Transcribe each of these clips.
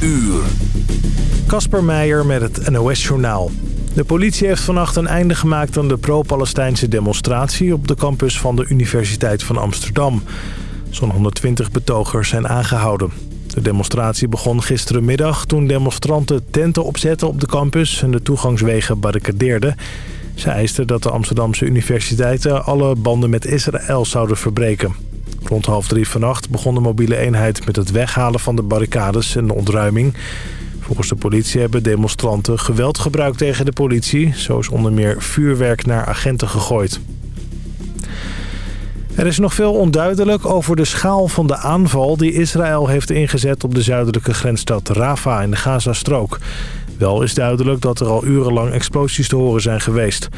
uur. Kasper Meijer met het NOS-journaal. De politie heeft vannacht een einde gemaakt aan de pro-Palestijnse demonstratie... op de campus van de Universiteit van Amsterdam. Zo'n 120 betogers zijn aangehouden. De demonstratie begon gisterenmiddag toen demonstranten tenten opzetten op de campus... en de toegangswegen barricadeerden. Ze eisten dat de Amsterdamse universiteiten alle banden met Israël zouden verbreken. Rond half drie vannacht begon de mobiele eenheid met het weghalen van de barricades en de ontruiming. Volgens de politie hebben demonstranten geweld gebruikt tegen de politie. Zo is onder meer vuurwerk naar agenten gegooid. Er is nog veel onduidelijk over de schaal van de aanval die Israël heeft ingezet op de zuidelijke grensstad Rafah in de Gazastrook. Wel is duidelijk dat er al urenlang explosies te horen zijn geweest.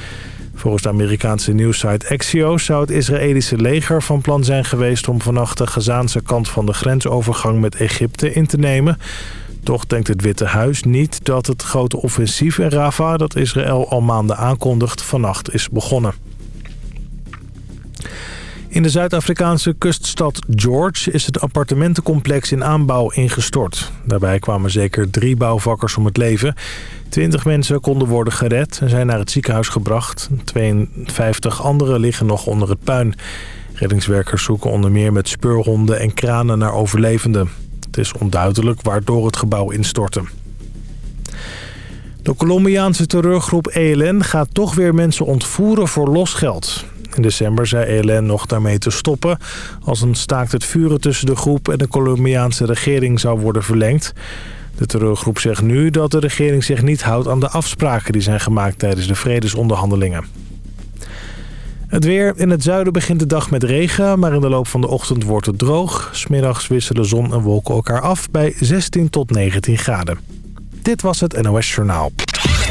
Volgens de Amerikaanse nieuwssite Axios zou het Israëlische leger van plan zijn geweest... om vannacht de Gazaanse kant van de grensovergang met Egypte in te nemen. Toch denkt het Witte Huis niet dat het grote offensief in Rafah... dat Israël al maanden aankondigt, vannacht is begonnen. In de Zuid-Afrikaanse kuststad George is het appartementencomplex in aanbouw ingestort. Daarbij kwamen zeker drie bouwvakkers om het leven. Twintig mensen konden worden gered en zijn naar het ziekenhuis gebracht. 52 anderen liggen nog onder het puin. Reddingswerkers zoeken onder meer met speurhonden en kranen naar overlevenden. Het is onduidelijk waardoor het gebouw instortte. De Colombiaanse terreurgroep ELN gaat toch weer mensen ontvoeren voor losgeld. In december zei ELN nog daarmee te stoppen... als een staakt het vuren tussen de groep en de Colombiaanse regering zou worden verlengd. De terreurgroep zegt nu dat de regering zich niet houdt aan de afspraken... die zijn gemaakt tijdens de vredesonderhandelingen. Het weer. In het zuiden begint de dag met regen, maar in de loop van de ochtend wordt het droog. Smiddags wisselen zon en wolken elkaar af bij 16 tot 19 graden. Dit was het NOS Journaal.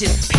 bitches.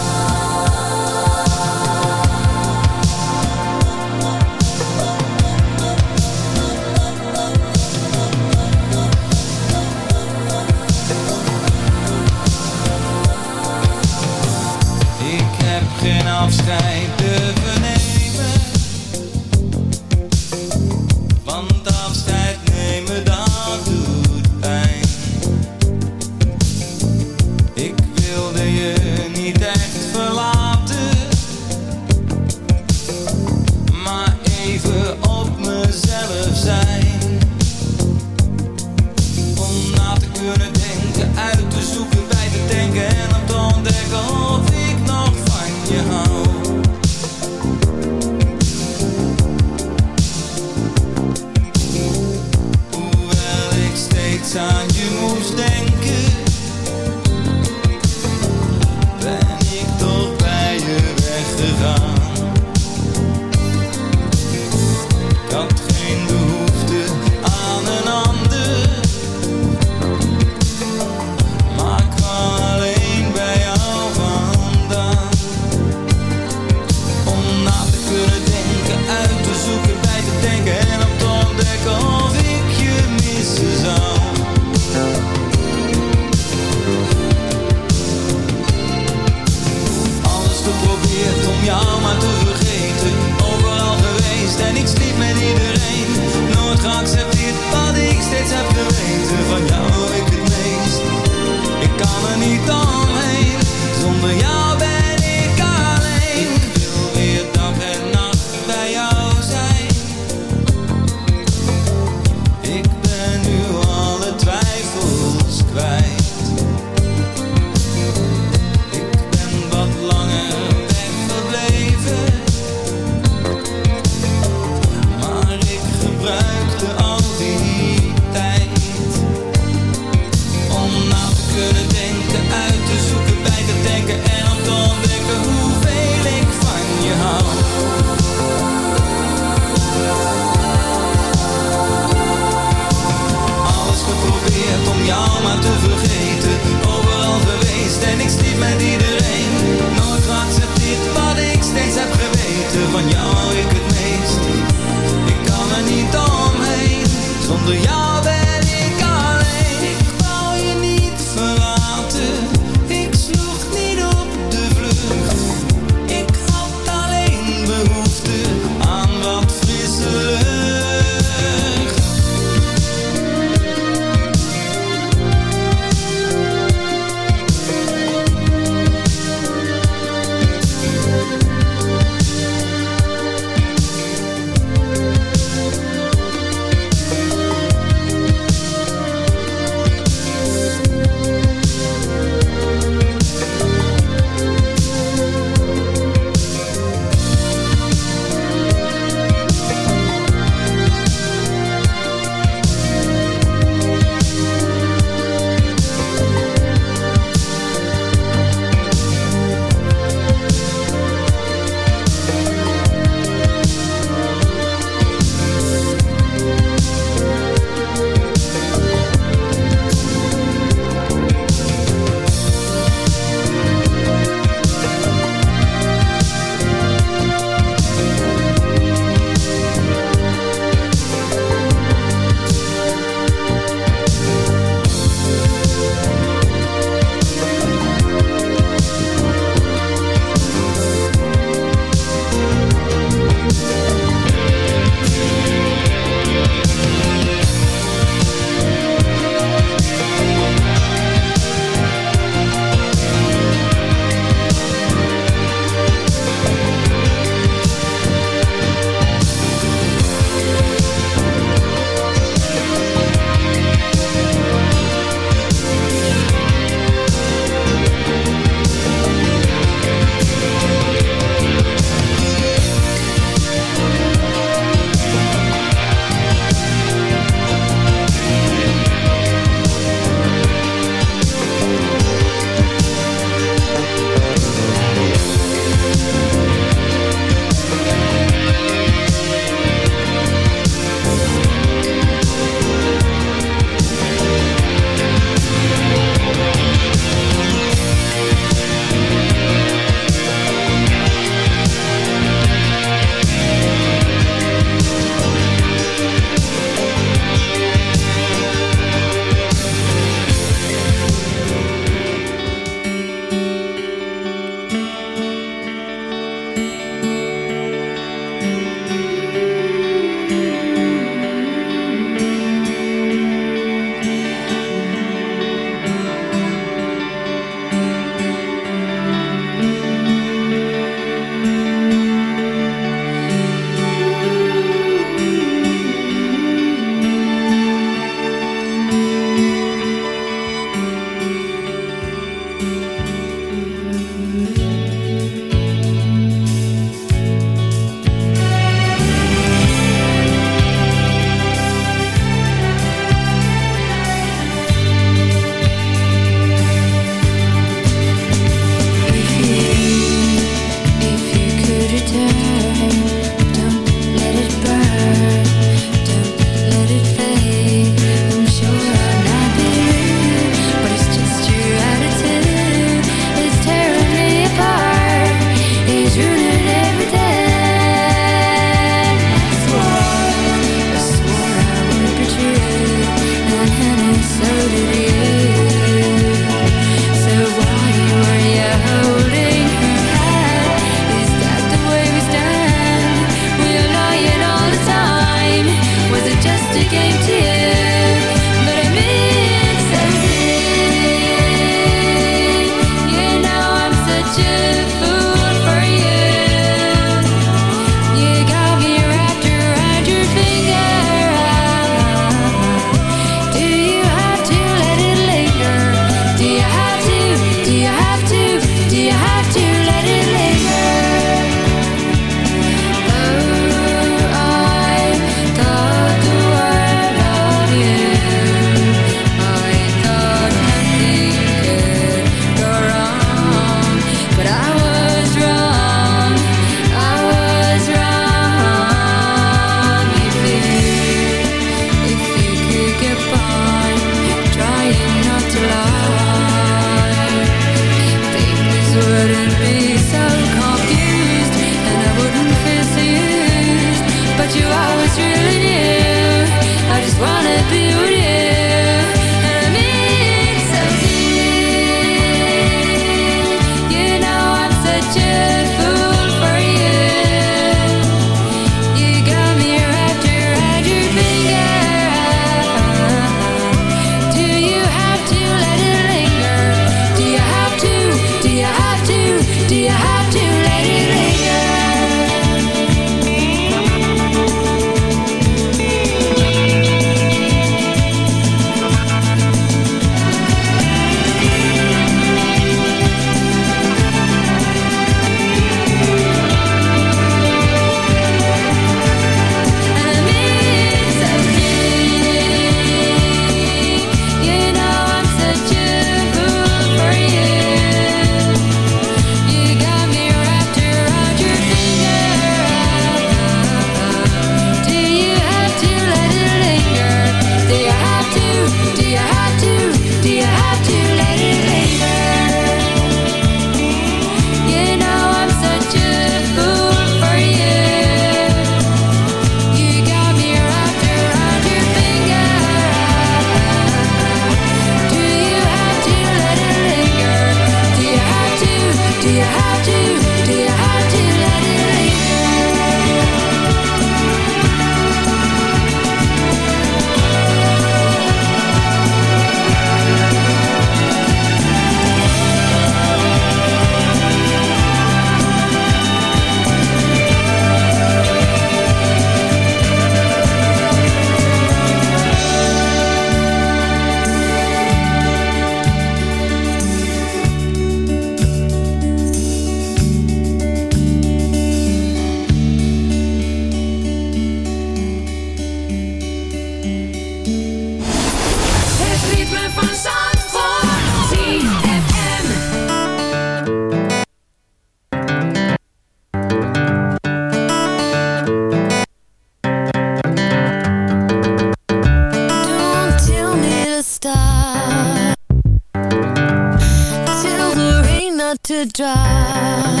the drive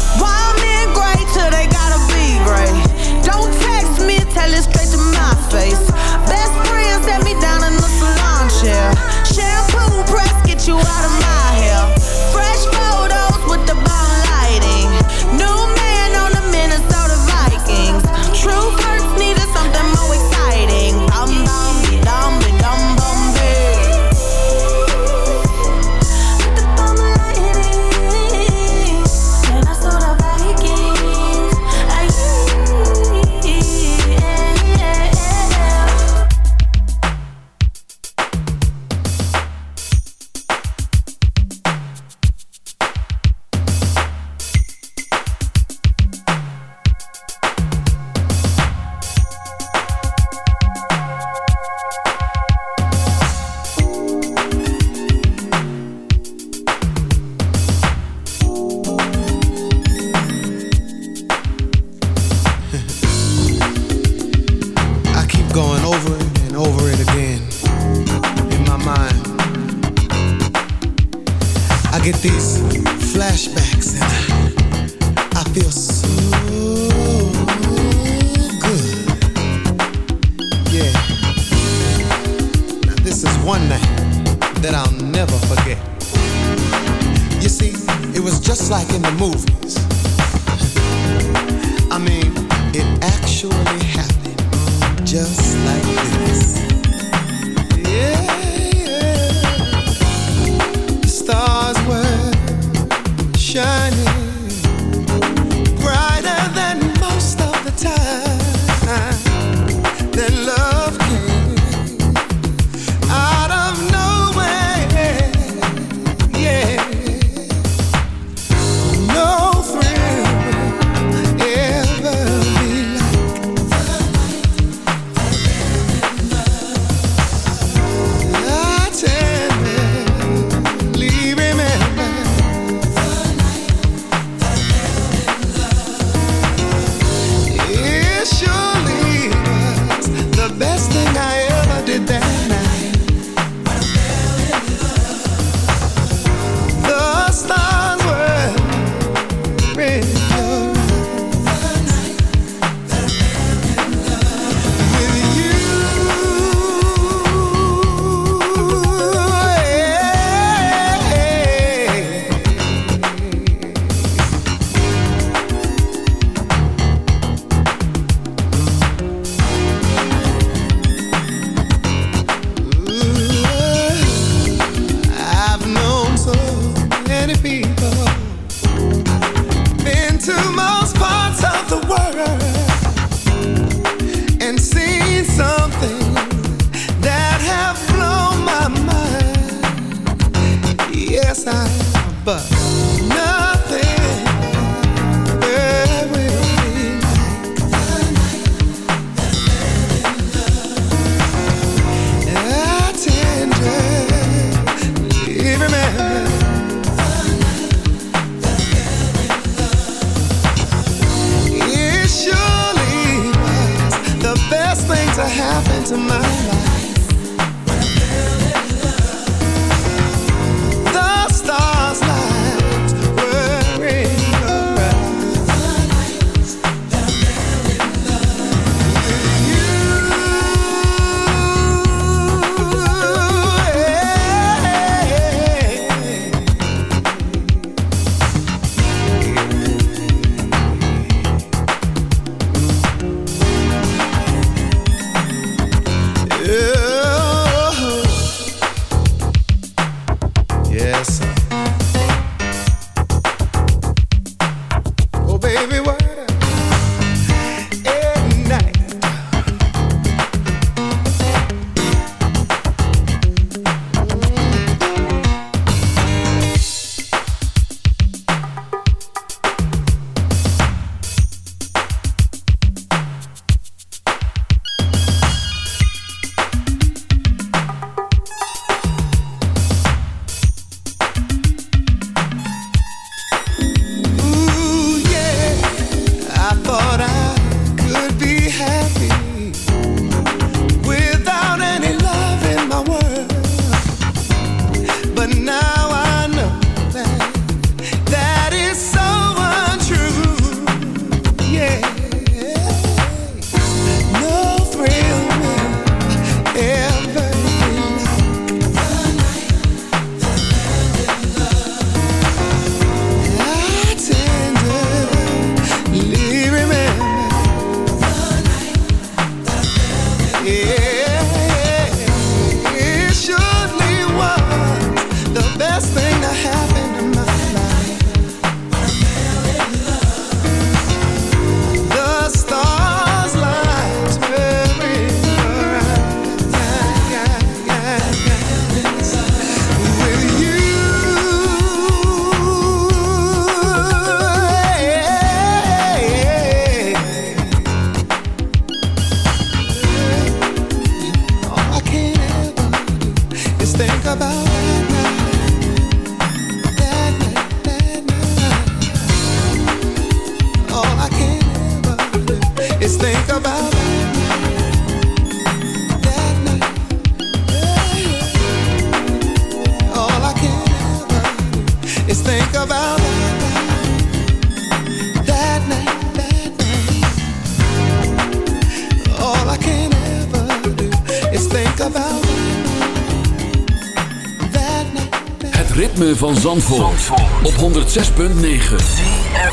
Zandvoort, Zandvoort. op 106.9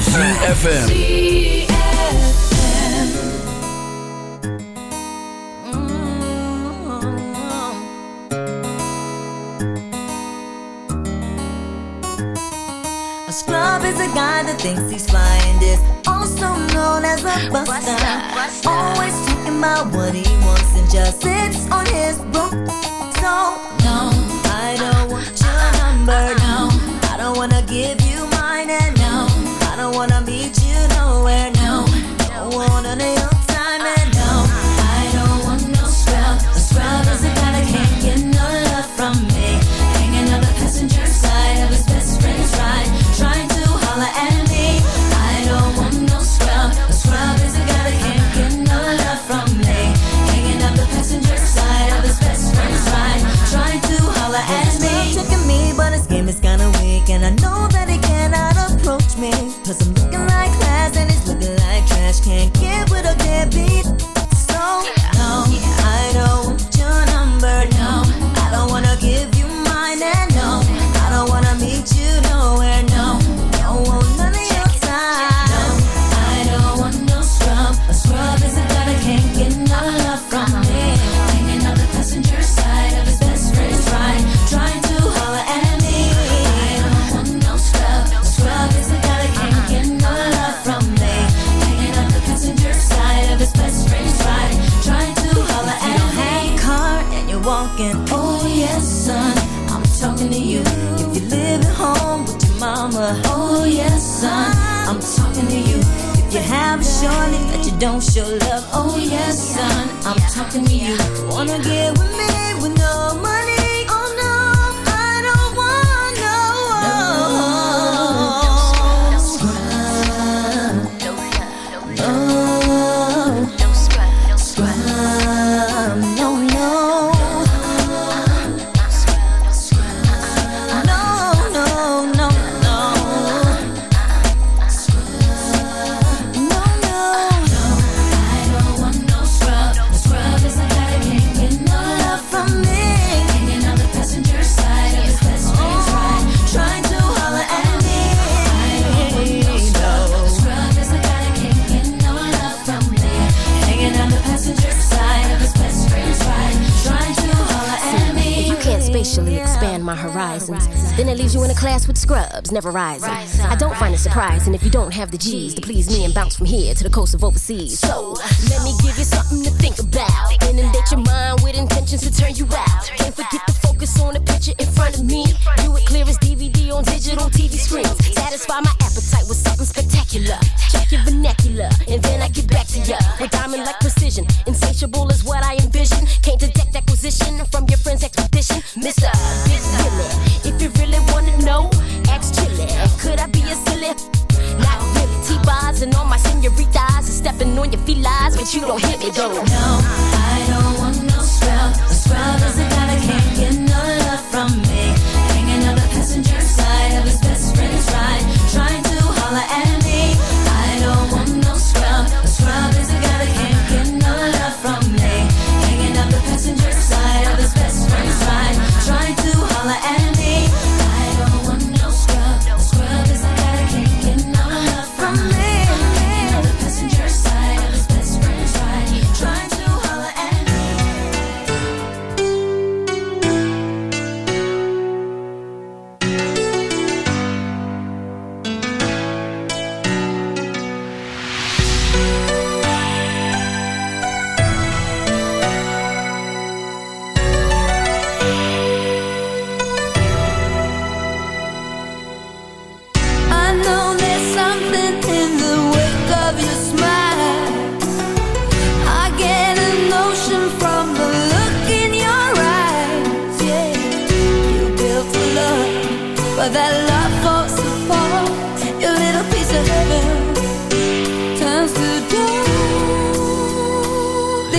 CFFM A scrub is a guy that thinks he's fine, is Also known as a buster. Always thinking about what he wants and just sits on his book my horizons. Then it leaves you in a class with scrubs, never rising. I don't find it surprising if you don't have the G's to please me and bounce from here to the coast of overseas. So let me give you something to think about. Inundate your mind with intentions to turn you out. Can't forget to focus on the picture in front of me. Do it clear as DVD on digital TV screens. Satisfy my appetite with something spectacular. Check your vernacular, and then I get back to ya. With diamond like precision, insatiable is what I envision. Can't detect acquisition from your friend's expedition. Mr. Big if you really wanna know, ask Chili. Could I be a silly? Not really. T-bars and all my senoritas and stepping on your felines, but you don't hit me though. No, I don't want no scrub. A scrub is a guy that can't get none love from me.